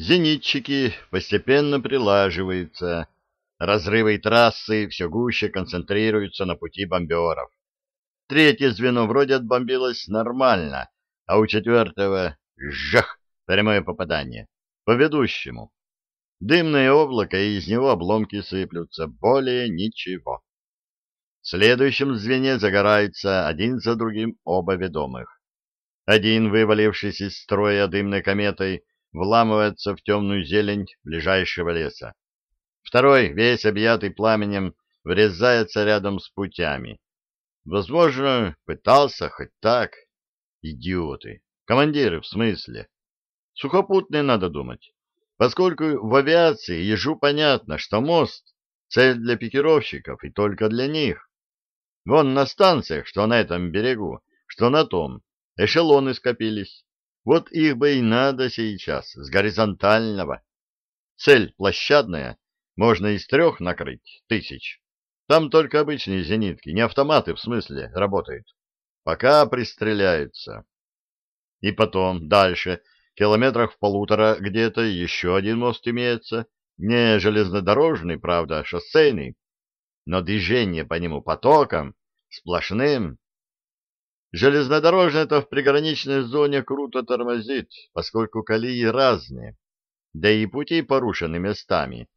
Зенитчики постепенно прилаживаются. Разрывы трассы все гуще концентрируются на пути бомберов. Третье звено вроде отбомбилось нормально, а у четвертого — жах, прямое попадание. По ведущему. Дымное облако, и из него обломки сыплются. Более ничего. В следующем звене загораются один за другим оба ведомых. Один, вывалившись из строя дымной кометой, вламывается в темную зелень ближайшего леса. Второй, весь объятый пламенем, врезается рядом с путями. Возможно, пытался хоть так. Идиоты. Командиры, в смысле. Сухопутные надо думать. Поскольку в авиации ежу понятно, что мост — цель для пикировщиков и только для них. Вон на станциях, что на этом берегу, что на том, эшелоны скопились. Вот их бы и надо сейчас, с горизонтального. Цель площадная, можно из трех накрыть, тысяч. Там только обычные зенитки, не автоматы в смысле, работают. Пока пристреляются. И потом, дальше, километрах в полутора где-то еще один мост имеется, не железнодорожный, правда, шоссейный, но движение по нему потоком, сплошным. Железнодорожный-то в приграничной зоне круто тормозит, поскольку колеи разные, да и пути порушены местами.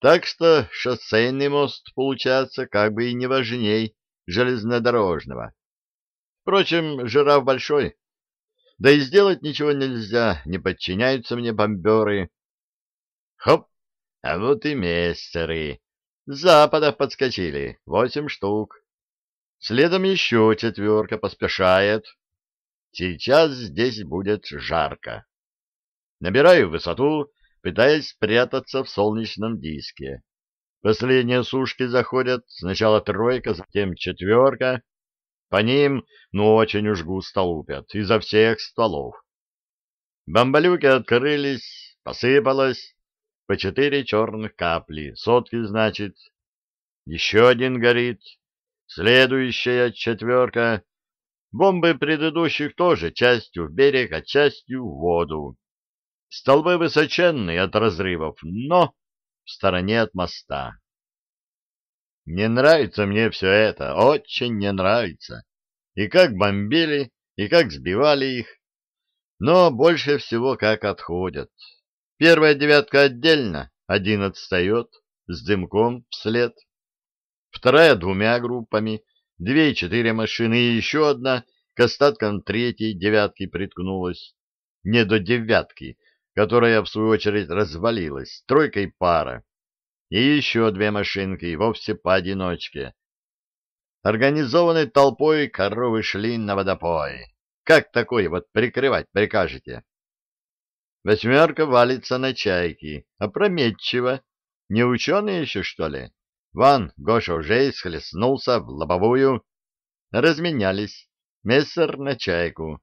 Так что шоссейный мост получается как бы и не важней железнодорожного. Впрочем, жираф большой, да и сделать ничего нельзя, не подчиняются мне бомберы. Хоп, а вот и мессеры. С запада подскочили, восемь штук. Следом еще четверка поспешает. Сейчас здесь будет жарко. Набираю высоту, пытаясь спрятаться в солнечном диске. Последние сушки заходят, сначала тройка, затем четверка. По ним, ну, очень уж густо лупят, изо всех стволов. Бомбалюки открылись, посыпалось, по четыре черных капли, сотки, значит. Еще один горит, следующая четверка. Бомбы предыдущих тоже частью в берег, а частью в воду. Столбы высоченные от разрывов, но в стороне от моста. Не нравится мне все это, очень не нравится. И как бомбили, и как сбивали их. Но больше всего как отходят. Первая девятка отдельно, один отстает, с дымком вслед. Вторая двумя группами, две и четыре машины, и еще одна к остаткам третьей девятки приткнулась. Не до девятки, которая, в свою очередь, развалилась, тройкой пара и еще две машинки, вовсе поодиночке. Организованной толпой коровы шли на водопой. Как такое вот прикрывать прикажете? Восьмерка валится на чайки. Опрометчиво. Не ученый еще, что ли? Ван Гоша уже схлестнулся в лобовую. Разменялись. Мессер на чайку.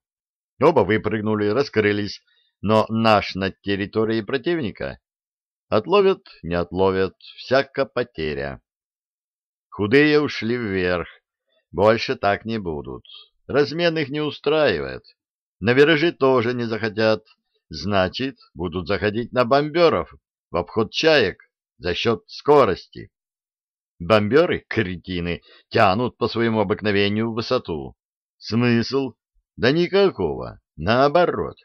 Оба выпрыгнули, раскрылись, но наш на территории противника. Отловят, не отловят, всяко потеря. Худые ушли вверх, больше так не будут. Размен их не устраивает. На виражи тоже не захотят, значит, будут заходить на бомберов в обход чаек за счет скорости. Бомберы, кретины, тянут по своему обыкновению в высоту. Смысл? Да никакого, наоборот.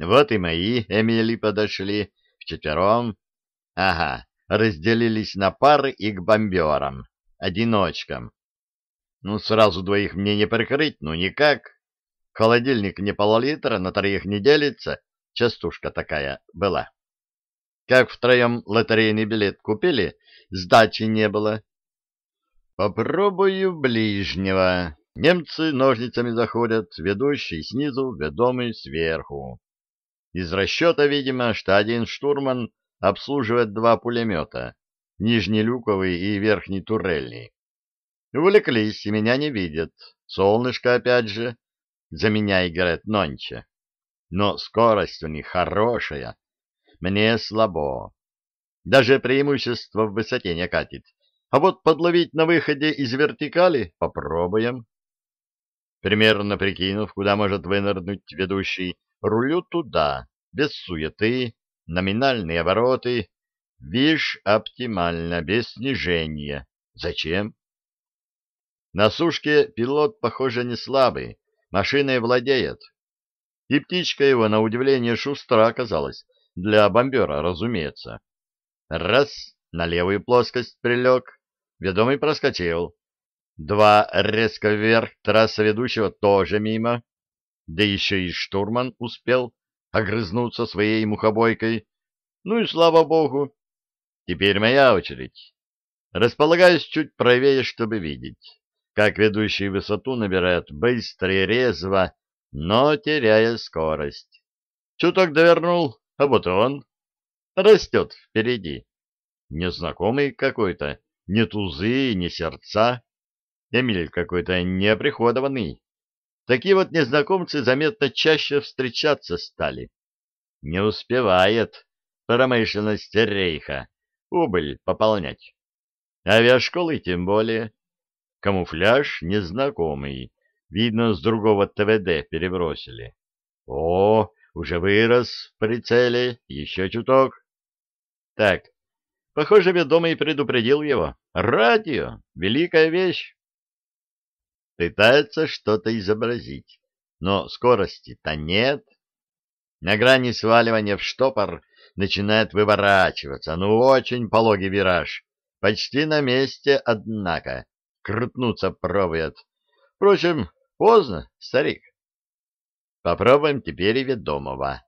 Вот и мои Эмили подошли, вчетвером. Ага, разделились на пары и к бомберам, одиночкам. Ну, сразу двоих мне не прикрыть, ну никак. Холодильник не пол-литра, на троих не делится, частушка такая была. Как втроем лотерейный билет купили, сдачи не было. Попробую ближнего. Немцы ножницами заходят, ведущий снизу, ведомый сверху. Из расчета, видимо, что один штурман обслуживает два пулемета, нижний люковый и верхний турельный. Увлеклись и меня не видят. Солнышко опять же. За меня играет нонче. Но скорость у них хорошая. Мне слабо. Даже преимущество в высоте не катит. А вот подловить на выходе из вертикали попробуем. Примерно прикинув, куда может вынырнуть ведущий, рулю туда, без суеты, номинальные обороты. Вишь, оптимально, без снижения. Зачем? На сушке пилот, похоже, не слабый, машиной владеет. И птичка его, на удивление, шустра оказалась, для бомбера, разумеется. Раз, на левую плоскость прилег, ведомый проскочил. Два, резко вверх, трасса ведущего тоже мимо. Да еще и штурман успел огрызнуться своей мухобойкой. Ну и слава богу. Теперь моя очередь. Располагаюсь чуть правее, чтобы видеть, как ведущий высоту набирает быстро и резво, но теряя скорость. Чуток довернул, а вот он растет впереди. Незнакомый какой-то, не тузы, не сердца. Эмиль какой-то неоприходованный. Такие вот незнакомцы заметно чаще встречаться стали. Не успевает промышленность рейха убыль пополнять. Авиашколы тем более. Камуфляж незнакомый. Видно, с другого ТВД перебросили. О, уже вырос в прицеле, еще чуток. Так, похоже, ведомый предупредил его. Радио — великая вещь. Пытается что-то изобразить, но скорости-то нет. На грани сваливания в штопор начинает выворачиваться, ну очень пологий вираж. Почти на месте, однако. Крутнуться пробует. Впрочем, поздно, старик. Попробуем теперь и ведомого.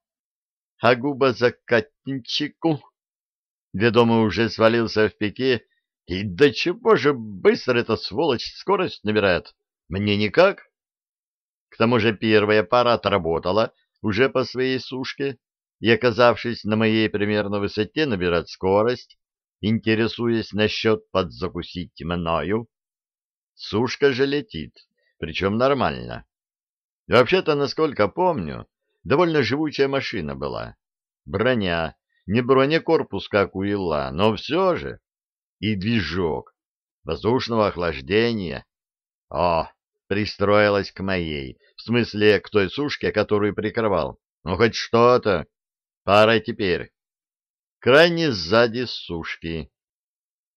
А губа закатничику. Ведомый уже свалился в пике, и до чего же быстро эта сволочь скорость набирает? Мне никак. К тому же первая пара отработала уже по своей сушке и, оказавшись на моей примерно высоте, набирать скорость, интересуясь насчет подзакусить мною. Сушка же летит, причем нормально. Вообще-то, насколько помню, довольно живучая машина была. Броня, не бронекорпус, как у Ила, но все же. И движок воздушного охлаждения. О, пристроилась к моей, в смысле к той сушке, которую прикрывал. Ну, хоть что-то. Пара теперь. Крайне сзади сушки.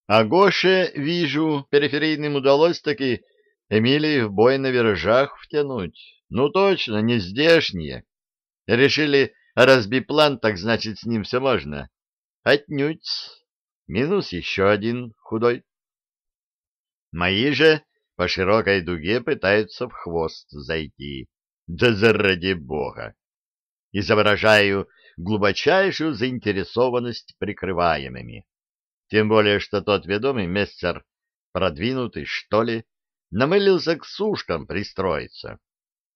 А Гоше, вижу, периферийным удалось таки Эмилии в бой на виражах втянуть. Ну, точно, не здешние. Решили, раз биплан, так значит, с ним все можно. Отнюдь. Минус еще один худой. Мои же по широкой дуге пытаются в хвост зайти. Да заради бога! Изображаю глубочайшую заинтересованность прикрываемыми. Тем более, что тот ведомый мессер, продвинутый, что ли, намылился к сушкам пристроиться.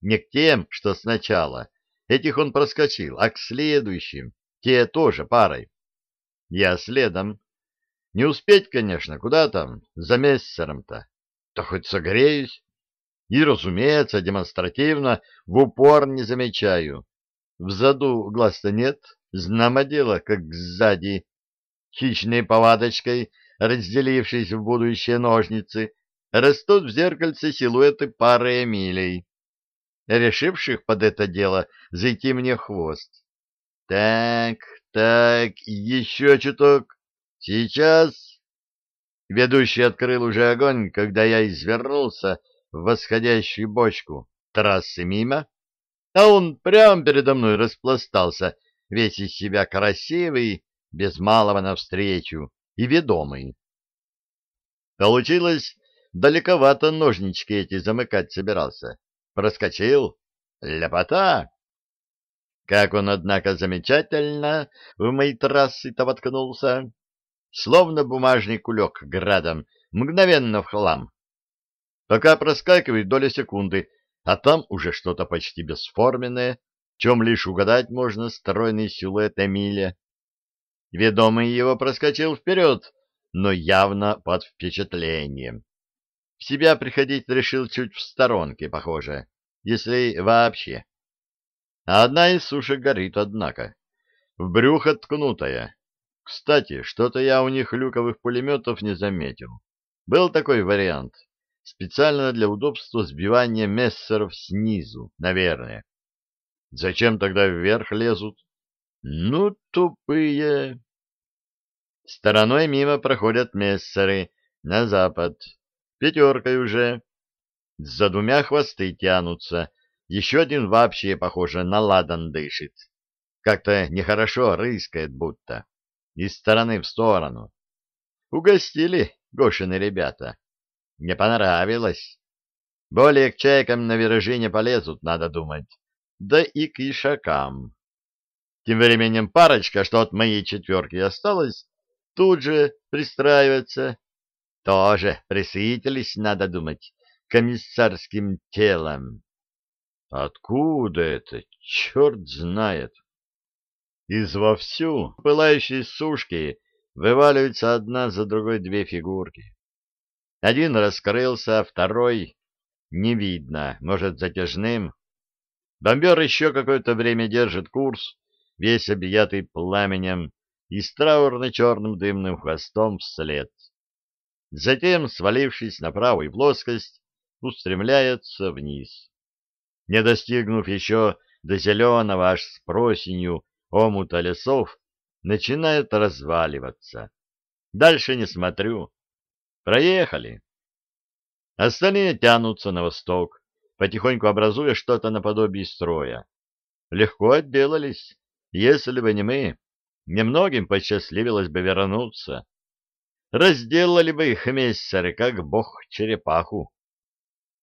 Не к тем, что сначала, этих он проскочил, а к следующим, те тоже парой. Я следом. Не успеть, конечно, куда там, за мессером-то то хоть согреюсь. И, разумеется, демонстративно в упор не замечаю. Взаду глаз-то нет, знамо дело, как сзади. Хищной повадочкой, разделившись в будущие ножницы, растут в зеркальце силуэты пары Эмилей, решивших под это дело зайти мне хвост. Так, так, еще чуток. Сейчас... Ведущий открыл уже огонь, когда я извернулся в восходящую бочку. Трассы мимо, а он прямо передо мной распластался, весь из себя красивый, без малого навстречу и ведомый. Получилось, далековато ножнички эти замыкать собирался. Проскочил. Ляпота! Как он, однако, замечательно в мои трассы-то воткнулся словно бумажный кулек градом, мгновенно в хлам. Пока проскакивает доля секунды, а там уже что-то почти бесформенное, чем лишь угадать можно стройный силуэт Эмиля. Ведомый его проскочил вперед, но явно под впечатлением. В себя приходить решил чуть в сторонке, похоже, если вообще. А одна из сушек горит, однако. В брюхо ткнутая, кстати, что-то я у них люковых пулеметов не заметил. Был такой вариант. Специально для удобства сбивания мессеров снизу, наверное. Зачем тогда вверх лезут? Ну, тупые. Стороной мимо проходят мессеры на запад. Пятеркой уже. За двумя хвосты тянутся. Еще один вообще, похоже, на ладан дышит. Как-то нехорошо рыскает будто. Из стороны в сторону. Угостили Гошины ребята. Не понравилось. Более к чайкам на виражи полезут, надо думать. Да и к ишакам. Тем временем парочка, что от моей четверки осталась, тут же пристраивается. Тоже присытились, надо думать, комиссарским телом. Откуда это? Черт знает. Из вовсю пылающей сушки вываливаются одна за другой две фигурки. Один раскрылся, а второй не видно, может, затяжным. Бомбер еще какое-то время держит курс, весь объятый пламенем и с траурно-черным дымным хвостом вслед. Затем, свалившись на правую плоскость, устремляется вниз. Не достигнув еще до зеленого аж с просенью омута лесов, начинает разваливаться. Дальше не смотрю. Проехали. Остальные тянутся на восток, потихоньку образуя что-то наподобие строя. Легко отделались. Если бы не мы, немногим посчастливилось бы вернуться. Разделали бы их мессеры, как бог черепаху.